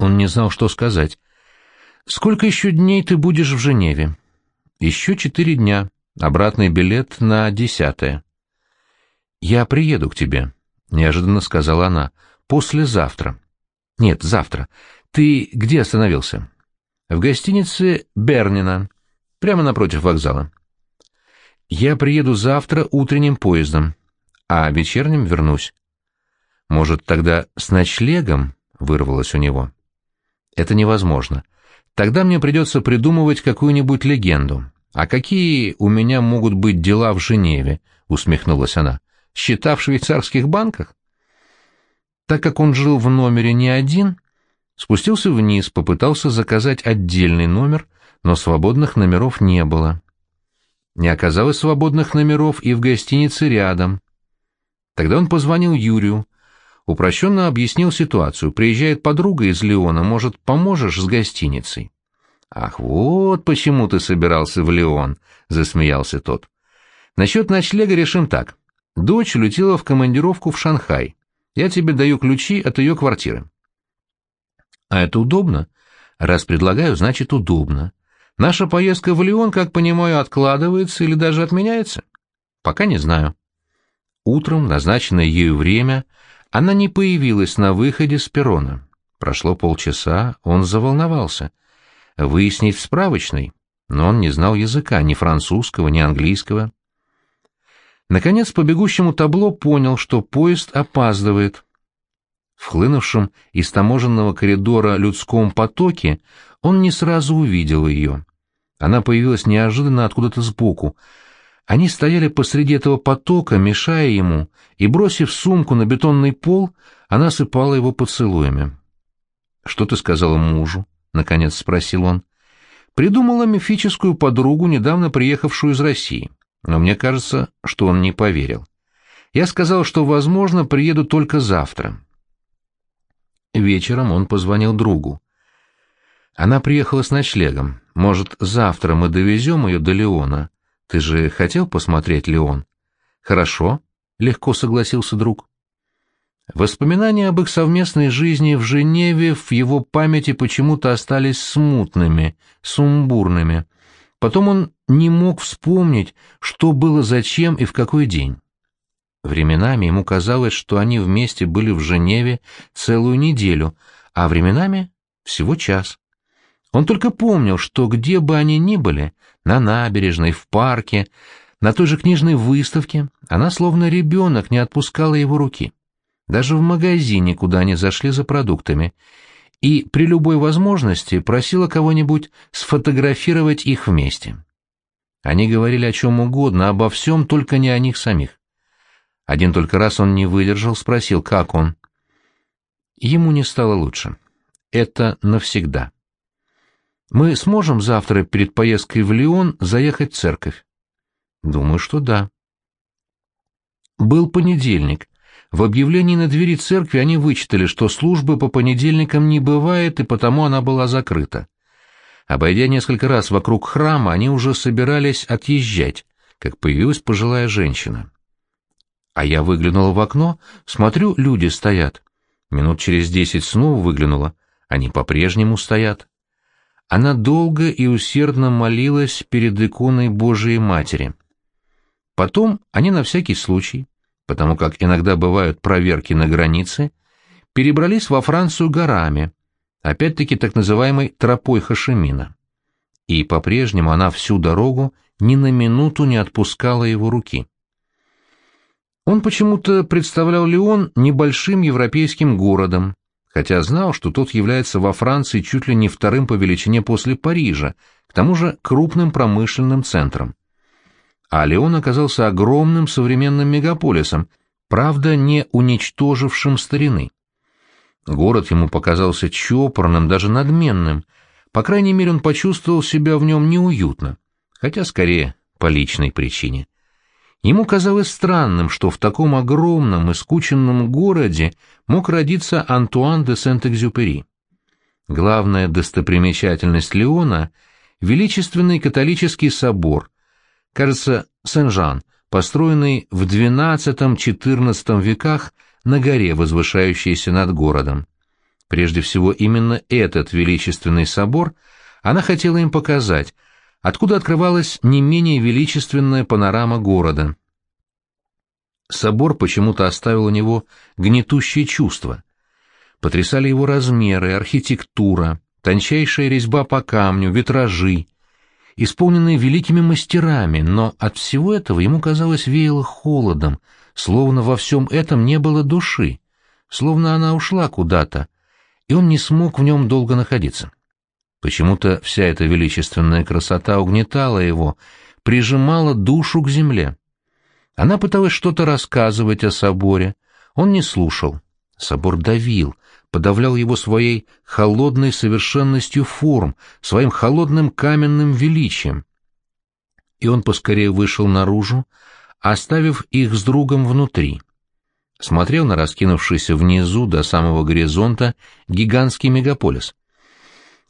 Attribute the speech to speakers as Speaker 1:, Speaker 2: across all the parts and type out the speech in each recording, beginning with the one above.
Speaker 1: Он не знал, что сказать. «Сколько еще дней ты будешь в Женеве?» «Еще четыре дня. Обратный билет на десятое». «Я приеду к тебе», — неожиданно сказала она. «Послезавтра». «Нет, завтра. Ты где остановился?» «В гостинице Бернина, прямо напротив вокзала». «Я приеду завтра утренним поездом, а вечерним вернусь». «Может, тогда с ночлегом?» — вырвалось у него. «Это невозможно. Тогда мне придется придумывать какую-нибудь легенду. А какие у меня могут быть дела в Женеве?» — усмехнулась она. «Счета в швейцарских банках?» Так как он жил в номере не один, спустился вниз, попытался заказать отдельный номер, но свободных номеров не было. Не оказалось свободных номеров и в гостинице рядом. Тогда он позвонил Юрию, упрощенно объяснил ситуацию. Приезжает подруга из Леона, может, поможешь с гостиницей? «Ах, вот почему ты собирался в Леон», — засмеялся тот. «Насчет ночлега решим так. Дочь улетела в командировку в Шанхай. Я тебе даю ключи от ее квартиры. А это удобно? Раз предлагаю, значит удобно. Наша поездка в Лион, как понимаю, откладывается или даже отменяется? Пока не знаю. Утром, назначенное ею время, она не появилась на выходе с перрона. Прошло полчаса, он заволновался. Выяснить в справочной, но он не знал языка, ни французского, ни английского. Наконец, по бегущему табло понял, что поезд опаздывает. В хлынувшем из таможенного коридора людском потоке он не сразу увидел ее. Она появилась неожиданно откуда-то сбоку. Они стояли посреди этого потока, мешая ему, и, бросив сумку на бетонный пол, она сыпала его поцелуями. «Что ты сказала мужу?» — наконец спросил он. «Придумала мифическую подругу, недавно приехавшую из России но мне кажется, что он не поверил. Я сказал, что, возможно, приеду только завтра. Вечером он позвонил другу. Она приехала с ночлегом. Может, завтра мы довезем ее до Леона? Ты же хотел посмотреть Леон? Хорошо, легко согласился друг. Воспоминания об их совместной жизни в Женеве в его памяти почему-то остались смутными, сумбурными. Потом он не мог вспомнить, что было зачем и в какой день. Временами ему казалось, что они вместе были в Женеве целую неделю, а временами всего час. Он только помнил, что где бы они ни были, на набережной, в парке, на той же книжной выставке, она словно ребенок не отпускала его руки. Даже в магазине, куда они зашли за продуктами, и при любой возможности просила кого-нибудь сфотографировать их вместе. Они говорили о чем угодно, обо всем, только не о них самих. Один только раз он не выдержал, спросил, как он. Ему не стало лучше. Это навсегда. Мы сможем завтра перед поездкой в Лион заехать в церковь? Думаю, что да. Был понедельник. В объявлении на двери церкви они вычитали, что службы по понедельникам не бывает, и потому она была закрыта. Обойдя несколько раз вокруг храма, они уже собирались отъезжать, как появилась пожилая женщина. А я выглянула в окно, смотрю, люди стоят. Минут через десять снова выглянула, они по-прежнему стоят. Она долго и усердно молилась перед иконой Божией Матери. Потом они на всякий случай потому как иногда бывают проверки на границе, перебрались во Францию горами, опять-таки так называемой тропой Хашемина. И по-прежнему она всю дорогу ни на минуту не отпускала его руки. Он почему-то представлял Леон небольшим европейским городом, хотя знал, что тот является во Франции чуть ли не вторым по величине после Парижа, к тому же крупным промышленным центром а Леон оказался огромным современным мегаполисом, правда, не уничтожившим старины. Город ему показался чопорным, даже надменным, по крайней мере он почувствовал себя в нем неуютно, хотя скорее по личной причине. Ему казалось странным, что в таком огромном и скученном городе мог родиться Антуан де Сент-Экзюпери. Главная достопримечательность Леона — величественный католический собор, кажется, Сен-Жан, построенный в XII-XIV веках на горе, возвышающейся над городом. Прежде всего, именно этот величественный собор она хотела им показать, откуда открывалась не менее величественная панорама города. Собор почему-то оставил у него гнетущее чувство. Потрясали его размеры, архитектура, тончайшая резьба по камню, витражи, исполненные великими мастерами, но от всего этого ему казалось веяло холодом, словно во всем этом не было души, словно она ушла куда-то, и он не смог в нем долго находиться. Почему-то вся эта величественная красота угнетала его, прижимала душу к земле. Она пыталась что-то рассказывать о соборе, он не слушал. Собор давил, подавлял его своей холодной совершенностью форм, своим холодным каменным величием. И он поскорее вышел наружу, оставив их с другом внутри. Смотрел на раскинувшийся внизу до самого горизонта гигантский мегаполис.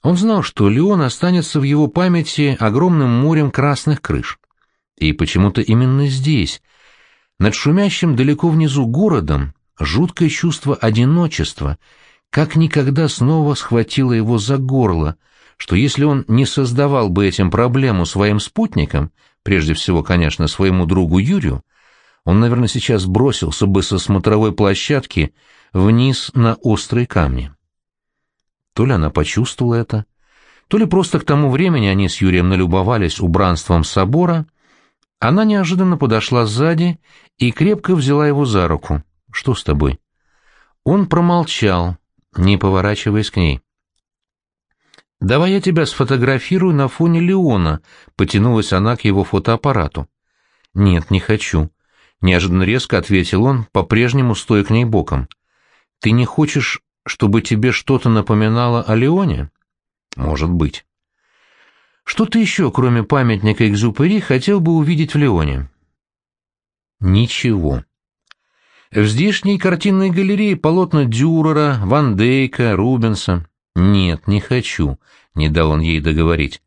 Speaker 1: Он знал, что Леон останется в его памяти огромным морем красных крыш. И почему-то именно здесь, над шумящим далеко внизу городом, жуткое чувство одиночества как никогда снова схватило его за горло, что если он не создавал бы этим проблему своим спутникам, прежде всего, конечно, своему другу Юрию, он, наверное, сейчас бросился бы со смотровой площадки вниз на острые камни. То ли она почувствовала это, то ли просто к тому времени они с Юрием налюбовались убранством собора, она неожиданно подошла сзади и крепко взяла его за руку. «Что с тобой?» Он промолчал, не поворачиваясь к ней. «Давай я тебя сфотографирую на фоне Леона», — потянулась она к его фотоаппарату. «Нет, не хочу», — неожиданно резко ответил он, по-прежнему стоя к ней боком. «Ты не хочешь, чтобы тебе что-то напоминало о Леоне?» «Может быть». «Что ты еще, кроме памятника Экзюпери, хотел бы увидеть в Леоне?» «Ничего». В здешней картинной галерее полотна Дюрера, Ван Дейка, Рубенса. Нет, не хочу, не дал он ей договорить.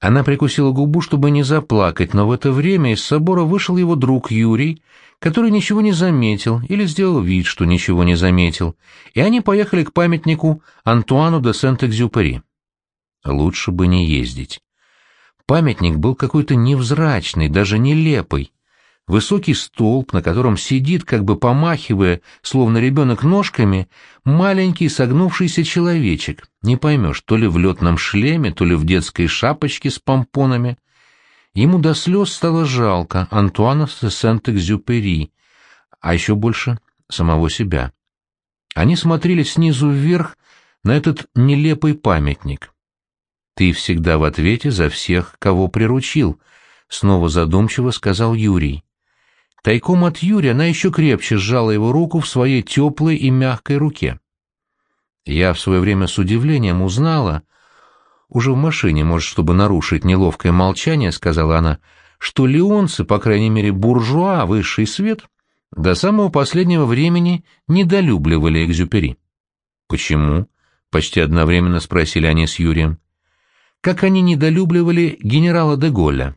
Speaker 1: Она прикусила губу, чтобы не заплакать, но в это время из собора вышел его друг Юрий, который ничего не заметил или сделал вид, что ничего не заметил, и они поехали к памятнику Антуану де Сент-Экзюпери. Лучше бы не ездить. Памятник был какой-то невзрачный, даже нелепый. Высокий столб, на котором сидит, как бы помахивая, словно ребенок ножками, маленький согнувшийся человечек. Не поймешь, то ли в летном шлеме, то ли в детской шапочке с помпонами. Ему до слез стало жалко Антуана де Сент-Экзюпери, а еще больше самого себя. Они смотрели снизу вверх на этот нелепый памятник. «Ты всегда в ответе за всех, кого приручил», — снова задумчиво сказал Юрий. Тайком от Юрия она еще крепче сжала его руку в своей теплой и мягкой руке. Я в свое время с удивлением узнала, уже в машине, может, чтобы нарушить неловкое молчание, сказала она, что леонцы, по крайней мере буржуа, высший свет, до самого последнего времени недолюбливали Экзюпери. «Почему?» — почти одновременно спросили они с Юрием. «Как они недолюбливали генерала де Голля?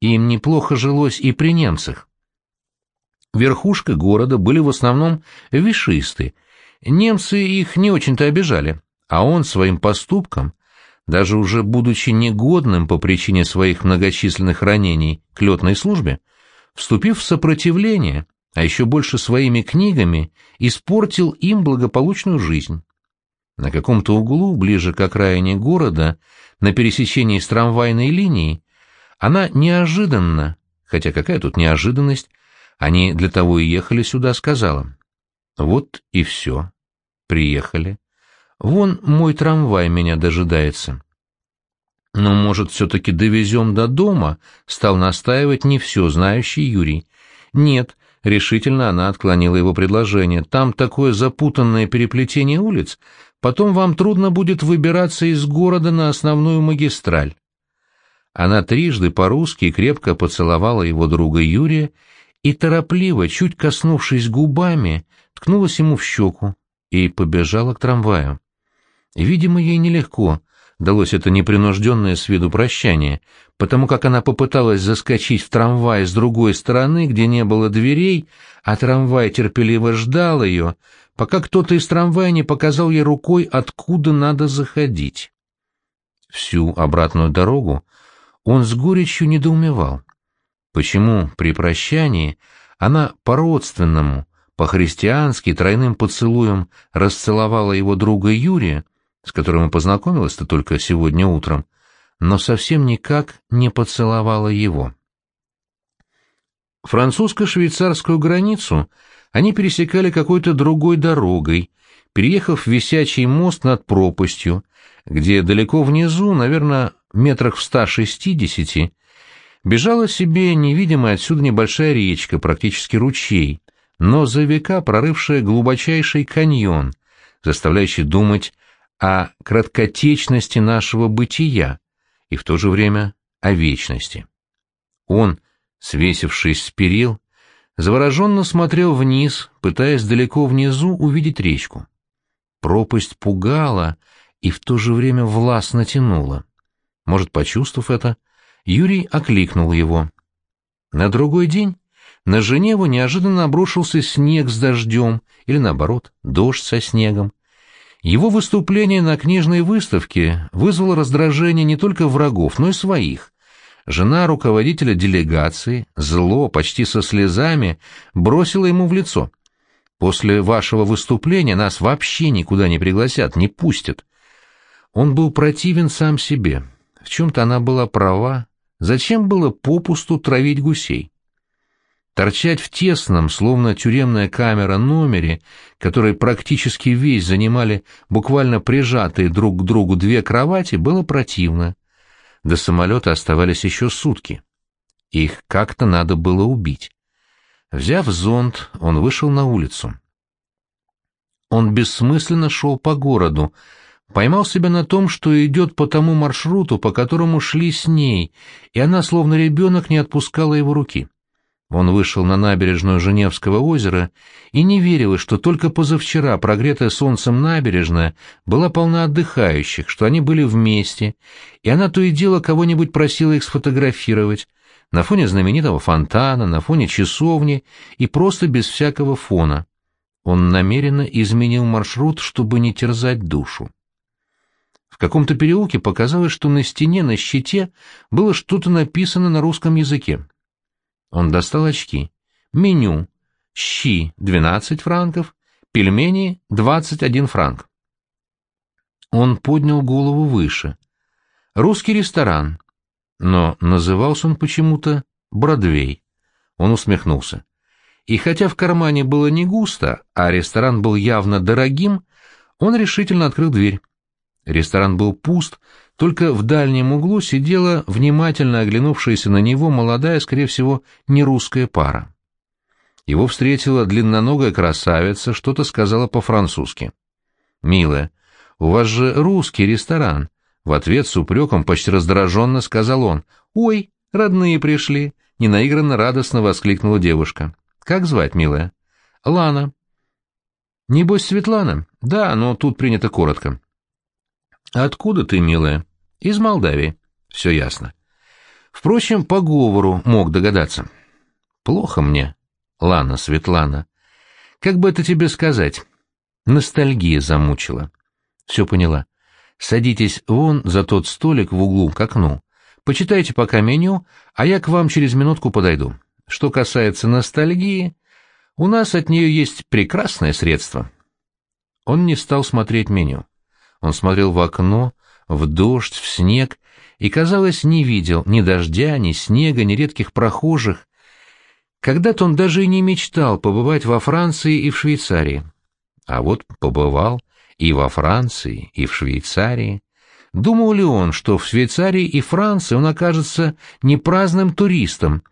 Speaker 1: Им неплохо жилось и при немцах. Верхушка города были в основном вишисты. Немцы их не очень-то обижали, а он своим поступком, даже уже будучи негодным по причине своих многочисленных ранений к летной службе, вступив в сопротивление, а еще больше своими книгами, испортил им благополучную жизнь. На каком-то углу, ближе к окраине города, на пересечении с трамвайной линией, она неожиданно, хотя какая тут неожиданность, они для того и ехали сюда, сказала. Вот и все. Приехали. Вон мой трамвай меня дожидается. Но, может, все-таки довезем до дома, стал настаивать не все знающий Юрий. Нет, решительно она отклонила его предложение. Там такое запутанное переплетение улиц, потом вам трудно будет выбираться из города на основную магистраль. Она трижды по-русски крепко поцеловала его друга Юрия и торопливо, чуть коснувшись губами, ткнулась ему в щеку и побежала к трамваю. Видимо, ей нелегко далось это непринужденное с виду прощание, потому как она попыталась заскочить в трамвай с другой стороны, где не было дверей, а трамвай терпеливо ждал ее, пока кто-то из трамвая не показал ей рукой, откуда надо заходить. Всю обратную дорогу он с горечью недоумевал. Почему при прощании она по-родственному, по-христиански тройным поцелуем расцеловала его друга Юрия, с которым познакомилась-то только сегодня утром, но совсем никак не поцеловала его. Французско-швейцарскую границу они пересекали какой-то другой дорогой, переехав в висячий мост над пропастью, где далеко внизу, наверное, метрах в ста шестидесяти, бежала себе невидимая отсюда небольшая речка, практически ручей, но за века прорывшая глубочайший каньон, заставляющий думать о краткотечности нашего бытия и в то же время о вечности. Он, свесившись с перил, завороженно смотрел вниз, пытаясь далеко внизу увидеть речку. Пропасть пугала и в то же время властно тянула. Может, почувствовав это, Юрий окликнул его. На другой день на Женеву неожиданно обрушился снег с дождем, или наоборот, дождь со снегом. Его выступление на книжной выставке вызвало раздражение не только врагов, но и своих. Жена руководителя делегации, зло, почти со слезами, бросила ему в лицо. «После вашего выступления нас вообще никуда не пригласят, не пустят». Он был противен сам себе. В чем-то она была права, Зачем было попусту травить гусей? Торчать в тесном, словно тюремная камера, номере, который практически весь занимали буквально прижатые друг к другу две кровати, было противно. До самолета оставались еще сутки. Их как-то надо было убить. Взяв зонт, он вышел на улицу. Он бессмысленно шел по городу, поймал себя на том, что идет по тому маршруту, по которому шли с ней, и она, словно ребенок, не отпускала его руки. Он вышел на набережную Женевского озера и не верил, что только позавчера прогретая солнцем набережная была полна отдыхающих, что они были вместе, и она то и дело кого-нибудь просила их сфотографировать, на фоне знаменитого фонтана, на фоне часовни и просто без всякого фона. Он намеренно изменил маршрут, чтобы не терзать душу. В каком-то переулке показалось, что на стене, на щите, было что-то написано на русском языке. Он достал очки. Меню. Щи — 12 франков, пельмени — 21 франк. Он поднял голову выше. Русский ресторан. Но назывался он почему-то Бродвей. Он усмехнулся. И хотя в кармане было не густо, а ресторан был явно дорогим, он решительно открыл дверь. Ресторан был пуст, только в дальнем углу сидела внимательно оглянувшаяся на него молодая, скорее всего, не русская пара. Его встретила длинноногая красавица, что-то сказала по-французски. «Милая, у вас же русский ресторан», — в ответ с упреком почти раздраженно сказал он. «Ой, родные пришли», — ненаигранно радостно воскликнула девушка. «Как звать, милая?» «Лана». «Небось, Светлана?» «Да, но тут принято коротко». «Откуда ты, милая?» «Из Молдавии». «Все ясно». Впрочем, по говору мог догадаться. «Плохо мне, Лана Светлана. Как бы это тебе сказать?» Ностальгия замучила. «Все поняла. Садитесь вон за тот столик в углу к окну. Почитайте пока меню, а я к вам через минутку подойду. Что касается ностальгии, у нас от нее есть прекрасное средство». Он не стал смотреть меню. Он смотрел в окно, в дождь, в снег, и, казалось, не видел ни дождя, ни снега, ни редких прохожих. Когда-то он даже и не мечтал побывать во Франции и в Швейцарии. А вот побывал и во Франции, и в Швейцарии. Думал ли он, что в Швейцарии и Франции он окажется не праздным туристом,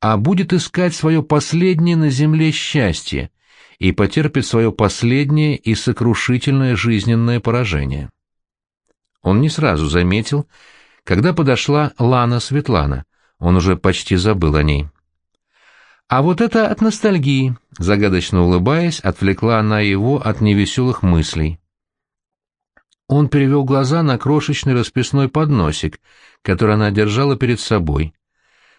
Speaker 1: а будет искать свое последнее на земле счастье — и потерпит свое последнее и сокрушительное жизненное поражение. Он не сразу заметил, когда подошла Лана Светлана, он уже почти забыл о ней. А вот это от ностальгии, загадочно улыбаясь, отвлекла она его от невеселых мыслей. Он перевел глаза на крошечный расписной подносик, который она держала перед собой.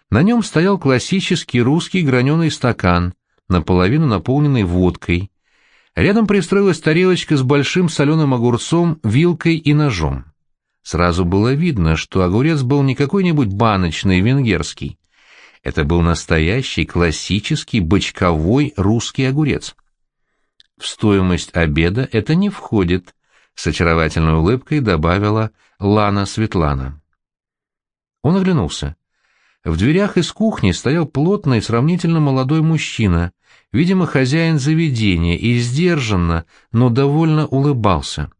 Speaker 1: На нем стоял классический русский граненый стакан, наполовину наполненный водкой. Рядом пристроилась тарелочка с большим соленым огурцом, вилкой и ножом. Сразу было видно, что огурец был не какой-нибудь баночный венгерский. Это был настоящий классический бочковой русский огурец. В стоимость обеда это не входит, с очаровательной улыбкой добавила Лана Светлана. Он оглянулся. В дверях из кухни стоял плотный, сравнительно молодой мужчина, видимо, хозяин заведения, и сдержанно, но довольно улыбался.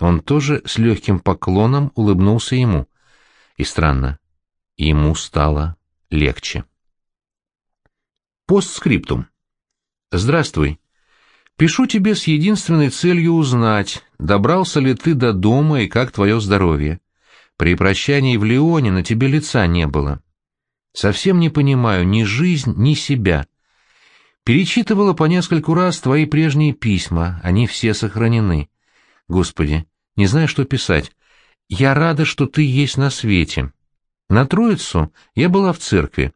Speaker 1: Он тоже с легким поклоном улыбнулся ему. И странно, ему стало легче. Постскриптум. Здравствуй. Пишу тебе с единственной целью узнать, добрался ли ты до дома и как твое здоровье. При прощании в Лионе на тебе лица не было. Совсем не понимаю ни жизнь, ни себя. Перечитывала по нескольку раз твои прежние письма, они все сохранены. Господи, не знаю, что писать. Я рада, что ты есть на свете. На Троицу я была в церкви.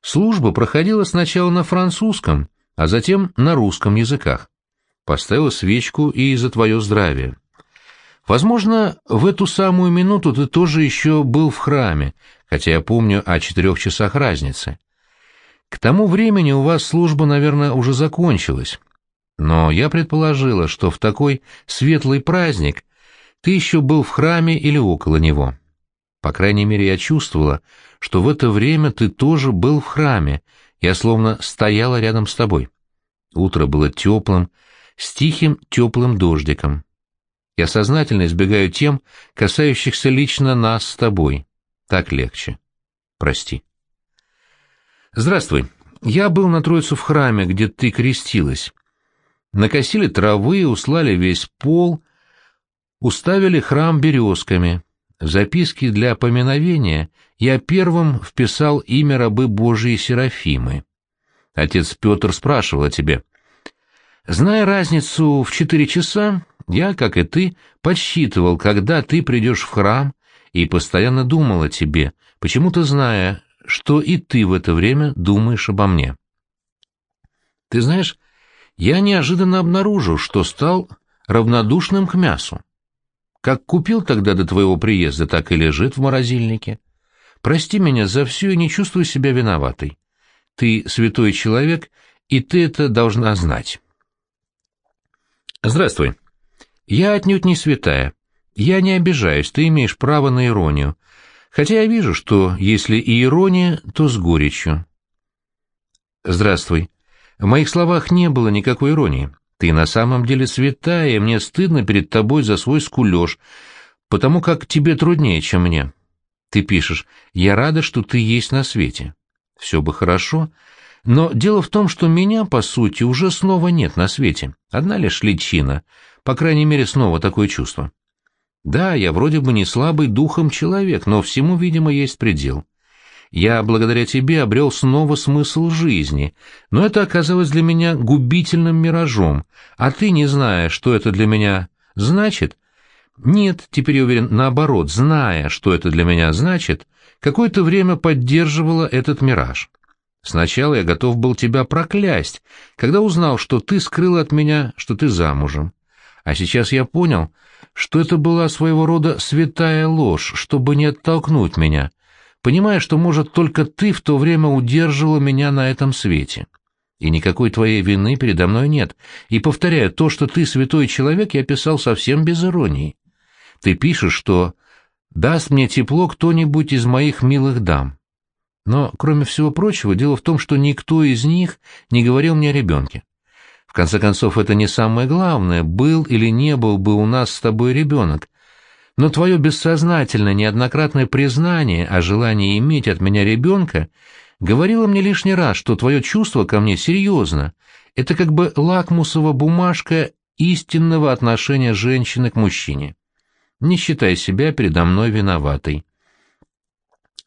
Speaker 1: Служба проходила сначала на французском, а затем на русском языках. Поставила свечку и за твое здравие. Возможно, в эту самую минуту ты тоже еще был в храме, хотя я помню о четырех часах разницы. К тому времени у вас служба, наверное, уже закончилась. Но я предположила, что в такой светлый праздник ты еще был в храме или около него. По крайней мере, я чувствовала, что в это время ты тоже был в храме, я словно стояла рядом с тобой. Утро было теплым, с тихим теплым дождиком. Я сознательно избегаю тем, касающихся лично нас с тобой. Так легче. Прости. Здравствуй. Я был на Троицу в храме, где ты крестилась. Накосили травы, услали весь пол, уставили храм березками. В записке для поминовения я первым вписал имя рабы Божией Серафимы. Отец Петр спрашивал о тебе. Зная разницу в четыре часа, я, как и ты, подсчитывал, когда ты придешь в храм, и постоянно думал о тебе, почему-то зная, что и ты в это время думаешь обо мне. Ты знаешь, я неожиданно обнаружил, что стал равнодушным к мясу. Как купил тогда до твоего приезда, так и лежит в морозильнике. Прости меня за все и не чувствую себя виноватой. Ты святой человек, и ты это должна знать. Здравствуй. Я отнюдь не святая. Я не обижаюсь, ты имеешь право на иронию. Хотя я вижу, что если и ирония, то с горечью. Здравствуй. В моих словах не было никакой иронии. Ты на самом деле святая, мне стыдно перед тобой за свой скулеж, потому как тебе труднее, чем мне. Ты пишешь, я рада, что ты есть на свете. Все бы хорошо, но дело в том, что меня, по сути, уже снова нет на свете. Одна лишь личина, по крайней мере, снова такое чувство. Да, я вроде бы не слабый духом человек, но всему, видимо, есть предел. Я благодаря тебе обрел снова смысл жизни, но это оказалось для меня губительным миражом, а ты, не зная, что это для меня значит, нет, теперь я уверен, наоборот, зная, что это для меня значит, какое-то время поддерживала этот мираж. Сначала я готов был тебя проклясть, когда узнал, что ты скрыл от меня, что ты замужем. А сейчас я понял, что это была своего рода святая ложь, чтобы не оттолкнуть меня, понимая, что, может, только ты в то время удерживала меня на этом свете. И никакой твоей вины передо мной нет. И, повторяю, то, что ты святой человек, я писал совсем без иронии. Ты пишешь, что даст мне тепло кто-нибудь из моих милых дам. Но, кроме всего прочего, дело в том, что никто из них не говорил мне о ребенке. Конце концов, это не самое главное, был или не был бы у нас с тобой ребенок, но твое бессознательное неоднократное признание о желании иметь от меня ребенка говорило мне лишний раз, что твое чувство ко мне серьезно. Это как бы лакмусовая бумажка истинного отношения женщины к мужчине. Не считай себя передо мной виноватой.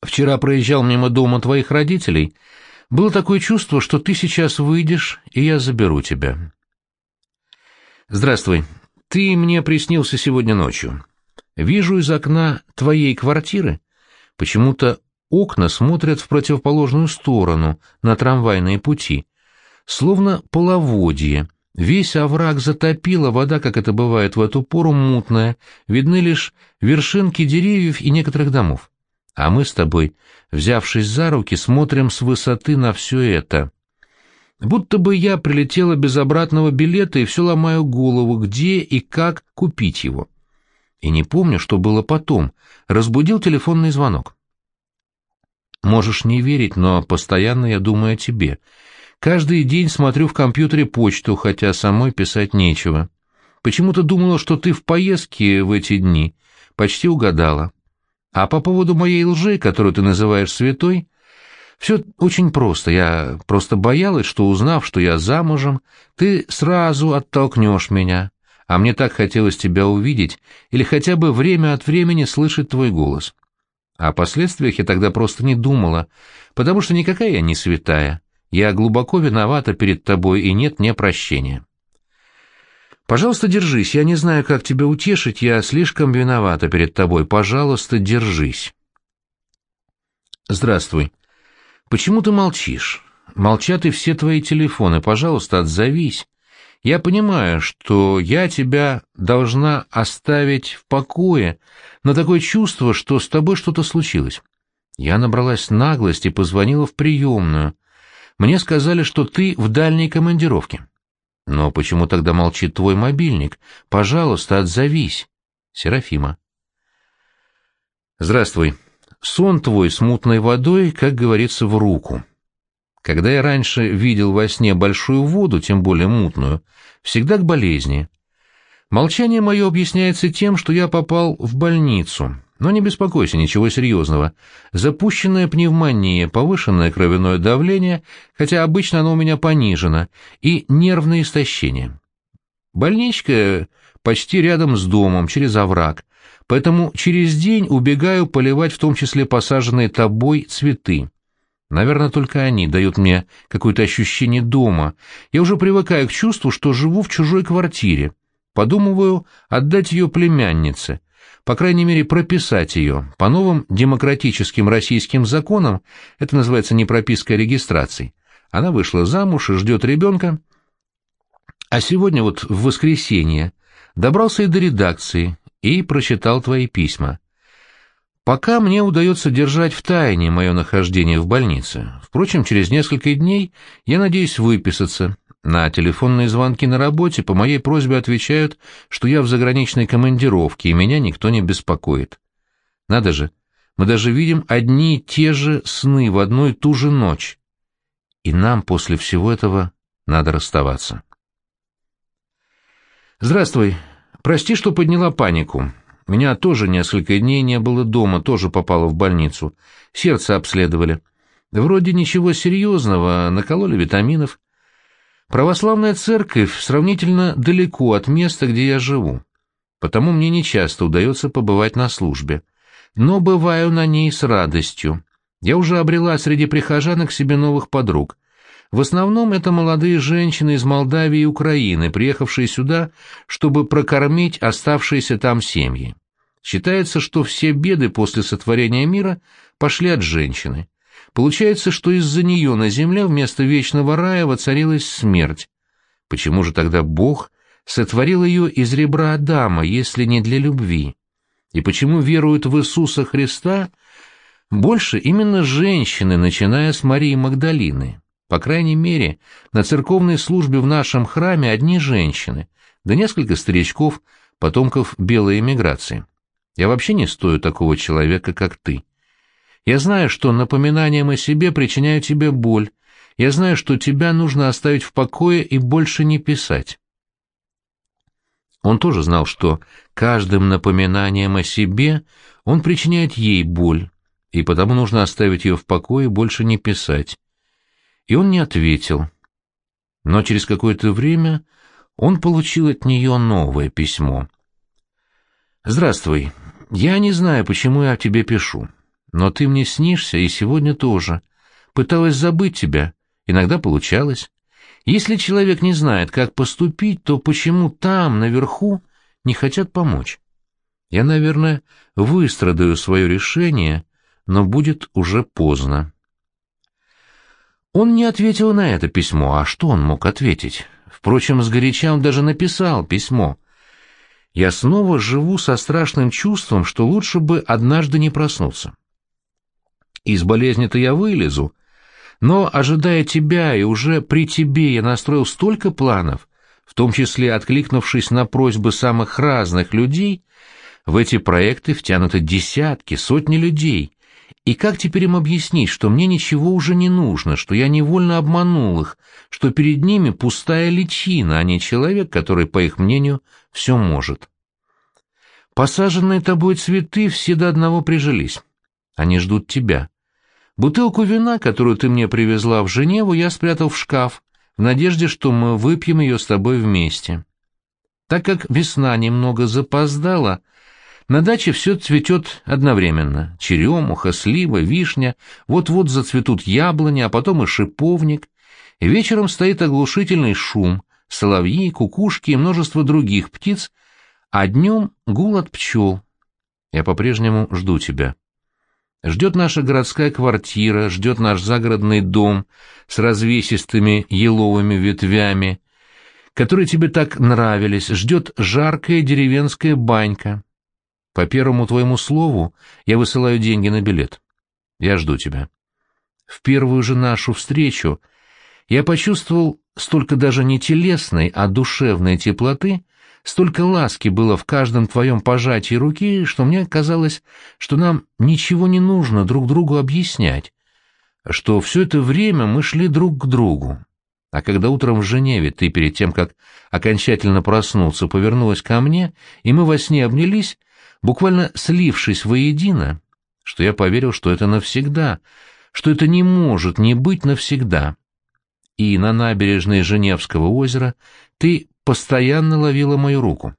Speaker 1: Вчера проезжал мимо дома твоих родителей. Было такое чувство, что ты сейчас выйдешь, и я заберу тебя. Здравствуй. Ты мне приснился сегодня ночью. Вижу из окна твоей квартиры. Почему-то окна смотрят в противоположную сторону, на трамвайные пути, словно половодье, Весь овраг затопила, вода, как это бывает в эту пору, мутная, видны лишь вершинки деревьев и некоторых домов. А мы с тобой, взявшись за руки, смотрим с высоты на все это. Будто бы я прилетела без обратного билета и все ломаю голову, где и как купить его. И не помню, что было потом. Разбудил телефонный звонок. Можешь не верить, но постоянно я думаю о тебе — Каждый день смотрю в компьютере почту, хотя самой писать нечего. Почему-то думала, что ты в поездке в эти дни. Почти угадала. А по поводу моей лжи, которую ты называешь святой, все очень просто. Я просто боялась, что, узнав, что я замужем, ты сразу оттолкнешь меня. А мне так хотелось тебя увидеть или хотя бы время от времени слышать твой голос. О последствиях я тогда просто не думала, потому что никакая я не святая. Я глубоко виновата перед тобой, и нет мне прощения. Пожалуйста, держись. Я не знаю, как тебя утешить. Я слишком виновата перед тобой. Пожалуйста, держись. Здравствуй. Почему ты молчишь? Молчат и все твои телефоны. Пожалуйста, отзовись. Я понимаю, что я тебя должна оставить в покое, но такое чувство, что с тобой что-то случилось. Я набралась наглости позвонила в приемную. Мне сказали, что ты в дальней командировке. Но почему тогда молчит твой мобильник? Пожалуйста, отзовись. Серафима. Здравствуй. Сон твой с мутной водой, как говорится, в руку. Когда я раньше видел во сне большую воду, тем более мутную, всегда к болезни. Молчание мое объясняется тем, что я попал в больницу, но не беспокойся, ничего серьезного. Запущенная пневмония, повышенное кровяное давление, хотя обычно оно у меня понижено, и нервное истощение. Больничка почти рядом с домом, через овраг, поэтому через день убегаю поливать в том числе посаженные тобой цветы. Наверное, только они дают мне какое-то ощущение дома. Я уже привыкаю к чувству, что живу в чужой квартире. Подумываю отдать ее племяннице — по крайней мере, прописать ее. По новым демократическим российским законам это называется не пропиской, а регистрацией. Она вышла замуж и ждет ребенка. А сегодня вот в воскресенье добрался и до редакции и прочитал твои письма. Пока мне удается держать в тайне мое нахождение в больнице. Впрочем, через несколько дней я надеюсь выписаться, на телефонные звонки на работе по моей просьбе отвечают, что я в заграничной командировке, и меня никто не беспокоит. Надо же, мы даже видим одни и те же сны в одну и ту же ночь. И нам после всего этого надо расставаться. Здравствуй. Прости, что подняла панику. Меня тоже несколько дней не было дома, тоже попала в больницу. Сердце обследовали. Вроде ничего серьезного, накололи витаминов. Православная церковь сравнительно далеко от места, где я живу, потому мне нечасто удается побывать на службе. Но бываю на ней с радостью. Я уже обрела среди прихожанок себе новых подруг. В основном это молодые женщины из Молдавии и Украины, приехавшие сюда, чтобы прокормить оставшиеся там семьи. Считается, что все беды после сотворения мира пошли от женщины. Получается, что из-за нее на земле вместо вечного рая воцарилась смерть. Почему же тогда Бог сотворил ее из ребра Адама, если не для любви? И почему веруют в Иисуса Христа больше именно женщины, начиная с Марии Магдалины? По крайней мере, на церковной службе в нашем храме одни женщины, да несколько старичков, потомков белой эмиграции. Я вообще не стою такого человека, как ты. Я знаю, что напоминанием о себе причиняю тебе боль. Я знаю, что тебя нужно оставить в покое и больше не писать. Он тоже знал, что каждым напоминанием о себе он причиняет ей боль, и потому нужно оставить ее в покое и больше не писать. И он не ответил. Но через какое-то время он получил от нее новое письмо. «Здравствуй. Я не знаю, почему я тебе пишу. Но ты мне снишься, и сегодня тоже. Пыталась забыть тебя, иногда получалось. Если человек не знает, как поступить, то почему там, наверху, не хотят помочь? Я, наверное, выстрадаю свое решение, но будет уже поздно. Он не ответил на это письмо, а что он мог ответить? Впрочем, сгоряча он даже написал письмо. Я снова живу со страшным чувством, что лучше бы однажды не проснуться. Из болезни-то я вылезу, но, ожидая тебя и уже при тебе, я настроил столько планов, в том числе откликнувшись на просьбы самых разных людей, в эти проекты втянуты десятки, сотни людей. И как теперь им объяснить, что мне ничего уже не нужно, что я невольно обманул их, что перед ними пустая личина, а не человек, который, по их мнению, все может? Посаженные тобой цветы все до одного прижились. Они ждут тебя. Бутылку вина, которую ты мне привезла в Женеву, я спрятал в шкаф, в надежде, что мы выпьем ее с тобой вместе. Так как весна немного запоздала, на даче все цветет одновременно. Черемуха, слива, вишня, вот-вот зацветут яблони, а потом и шиповник. И вечером стоит оглушительный шум, соловьи, кукушки и множество других птиц, а днем гул от пчел. Я по-прежнему жду тебя. Ждет наша городская квартира, ждет наш загородный дом с развесистыми еловыми ветвями, которые тебе так нравились, ждет жаркая деревенская банька. По первому твоему слову я высылаю деньги на билет. Я жду тебя. В первую же нашу встречу я почувствовал столько даже не телесной, а душевной теплоты, столько ласки было в каждом твоем пожатии руки, что мне казалось, что нам ничего не нужно друг другу объяснять, что все это время мы шли друг к другу. А когда утром в Женеве ты перед тем, как окончательно проснуться, повернулась ко мне, и мы во сне обнялись, буквально слившись воедино, что я поверил, что это навсегда, что это не может не быть навсегда. И на набережной Женевского озера ты постоянно ловила мою руку.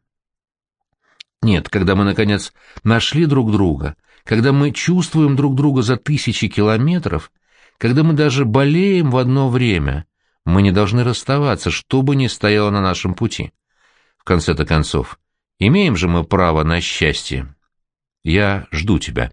Speaker 1: Нет, когда мы, наконец, нашли друг друга, когда мы чувствуем друг друга за тысячи километров, когда мы даже болеем в одно время, мы не должны расставаться, что бы ни стояло на нашем пути. В конце-то концов, Имеем же мы право на счастье. Я жду тебя.